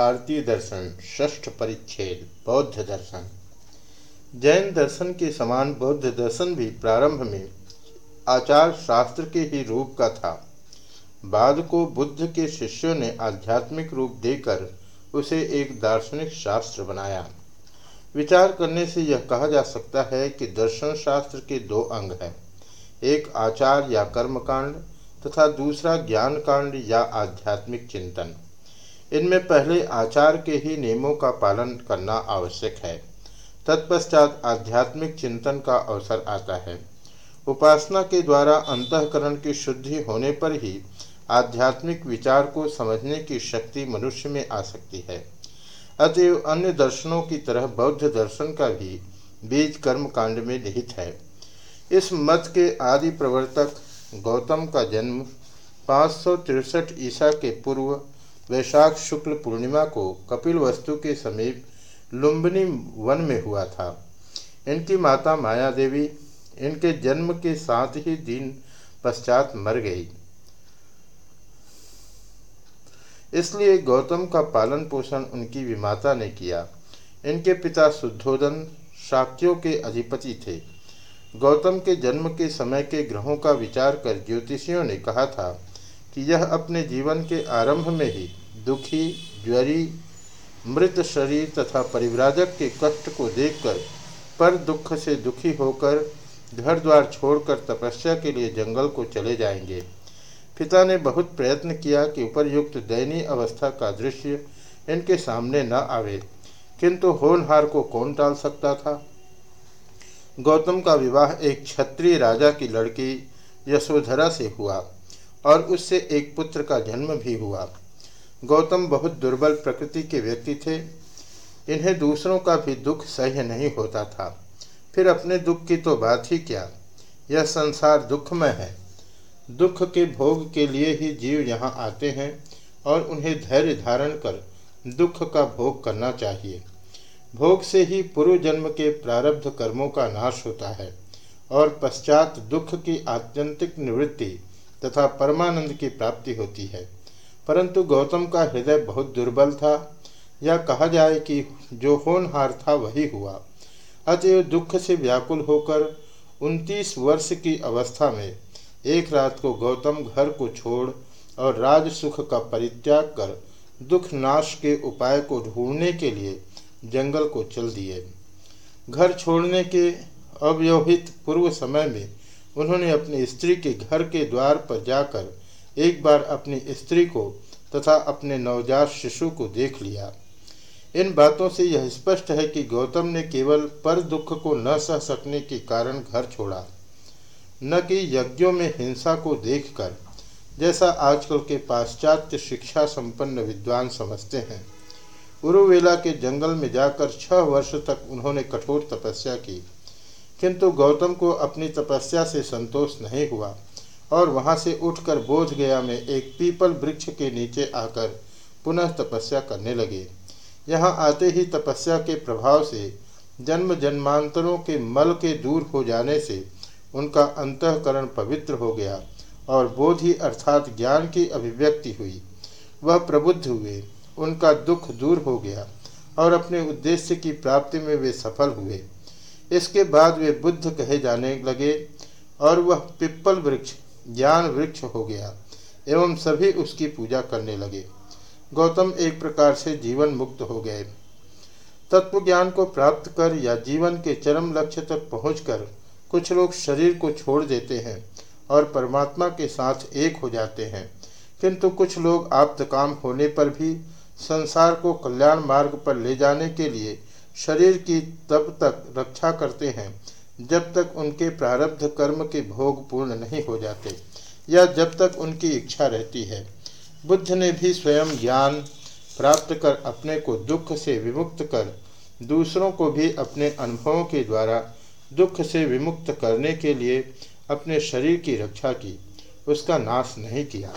भारतीय दर्शन, षष्ठ परिच्छेद, बौद्ध दर्शन। जैन दर्शन के समान बौद्ध दर्शन भी प्रारंभ में आचार शास्त्र के ही रूप का था। बाद को बुद्ध के शिष्यों ने आध्यात्मिक रूप देकर उसे एक दार्शनिक शास्त्र बनाया। विचार करने से यह कहा जा सकता है कि दर्शन शास्त्र के दो अंग हैं। एक आचार या कर्मकांड तथा दूसरा ज्ञान कांड या आध्यात्मिक चिंतन। इनमें पहले आचार के ही नियमों का पालन करना आवश्यक है। तत्पश्चात आध्यात्मिक चिंतन का अवसर आता है। उपासना के द्वारा अंतकरण की शुद्धि होने पर ही आध्यात्मिक विचार को समझने की शक्ति मनुष्य में आ सकती है। अतएव अन्य दर्शनों की तरह बौद्ध दर्शन का भी बीज कर्म कांड में निहित है। इस मत के आदि प्रवर्तक गौतम का जन्म पाँच ईसा के पूर्व वैशाख शुक्ल पूर्णिमा को कपिल वस्तु के समीप लुम्बिनी वन में हुआ था। इनकी माता माया देवी इनके जन्म के साथ ही दिन पश्चात मर गई। इसलिए गौतम का पालन पोषण उनकी विमाता ने किया। इनके पिता शुद्धोदन शाक्यों के अधिपति थे। गौतम के जन्म के समय के ग्रहों का विचार कर ज्योतिषियों ने कहा था कि यह अपने जीवन के आरंभ में ही दुखी, ज्वरी, मृत शरीर तथा परिव्राजक के कष्ट को देखकर, पर दुख से दुखी होकर, घर द्वार छोड़कर तपस्या के लिए जंगल को चले जाएँगे। पिता ने बहुत प्रयत्न किया कि उपरयुक्त दयनीय अवस्था का दृश्य इनके सामने न आवे, किंतु होनहार को कौन टाल सकता था? गौतम का विवाह एक क्षत्रिय राजा की लड़की यशोधरा से हुआ, और उससे एक पुत्र का जन्म भी हुआ। गौतम बहुत दुर्बल प्रकृति के व्यक्ति थे। इन्हें दूसरों का भी दुख सह्य नहीं होता था। फिर अपने दुख की तो बात ही क्या? यह संसार दुखमय है। दुख के भोग के लिए ही जीव यहाँ आते हैं और उन्हें धैर्य धारण कर दुख का भोग करना चाहिए। भोग से ही पूर्व जन्म के प्रारब्ध कर्मों का नाश होता है और पश्चात दुख की आत्यंतिक निवृत्ति तथा परमानंद की प्राप्ति होती है। परंतु गौतम का हृदय बहुत दुर्बल था। या कहा जाए कि जो होनहार था वही हुआ। अतएव दुख से व्याकुल होकर उनतीस वर्ष की अवस्था में एक रात को गौतम घर को छोड़ और राज सुख का परित्याग कर दुख नाश के उपाय को ढूँढने के लिए जंगल को चल दिए। घर छोड़ने के अव्यवहित पूर्व समय में उन्होंने अपनी स्त्री के घर के द्वार पर जाकर एक बार अपनी स्त्री को तथा अपने नवजात शिशु को देख लिया। इन बातों से यह स्पष्ट है कि गौतम ने केवल पर दुख को न सह सकने के कारण घर छोड़ा, न कि यज्ञों में हिंसा को देखकर, जैसा आजकल के पाश्चात्य शिक्षा संपन्न विद्वान समझते हैं। उरुवेला के जंगल में जाकर छह वर्ष तक उन्होंने कठोर तपस्या की, किंतु गौतम को अपनी तपस्या से संतोष नहीं हुआ। और वहाँ से उठकर बोध गया में एक पीपल वृक्ष के नीचे आकर पुनः तपस्या करने लगे। यहाँ आते ही तपस्या के प्रभाव से जन्म जन्मांतरों के मल के दूर हो जाने से उनका अंतकरण पवित्र हो गया और बोधि अर्थात ज्ञान की अभिव्यक्ति हुई। वह प्रबुद्ध हुए, उनका दुख दूर हो गया और अपने उद्देश्य की प्राप्ति में वे सफल हुए। इसके बाद वे बुद्ध कहे जाने लगे और वह पिप्पल वृक्ष ज्ञान वृक्ष हो गया एवं सभी उसकी पूजा करने लगे। गौतम एक प्रकार से जीवन मुक्त हो गए। तत्व ज्ञान को प्राप्त कर या जीवन के चरम लक्ष्य तक पहुंचकर कुछ लोग शरीर को छोड़ देते हैं और परमात्मा के साथ एक हो जाते हैं। किंतु कुछ लोग आप्त काम होने पर भी संसार को कल्याण मार्ग पर ले जाने के लिए शरीर की तब तक रक्षा करते हैं जब तक उनके प्रारब्ध कर्म के भोग पूर्ण नहीं हो जाते, या जब तक उनकी इच्छा रहती है, बुद्ध ने भी स्वयं ज्ञान प्राप्त कर अपने को दुख से विमुक्त कर, दूसरों को भी अपने अनुभवों के द्वारा दुख से विमुक्त करने के लिए अपने शरीर की रक्षा की, उसका नाश नहीं किया।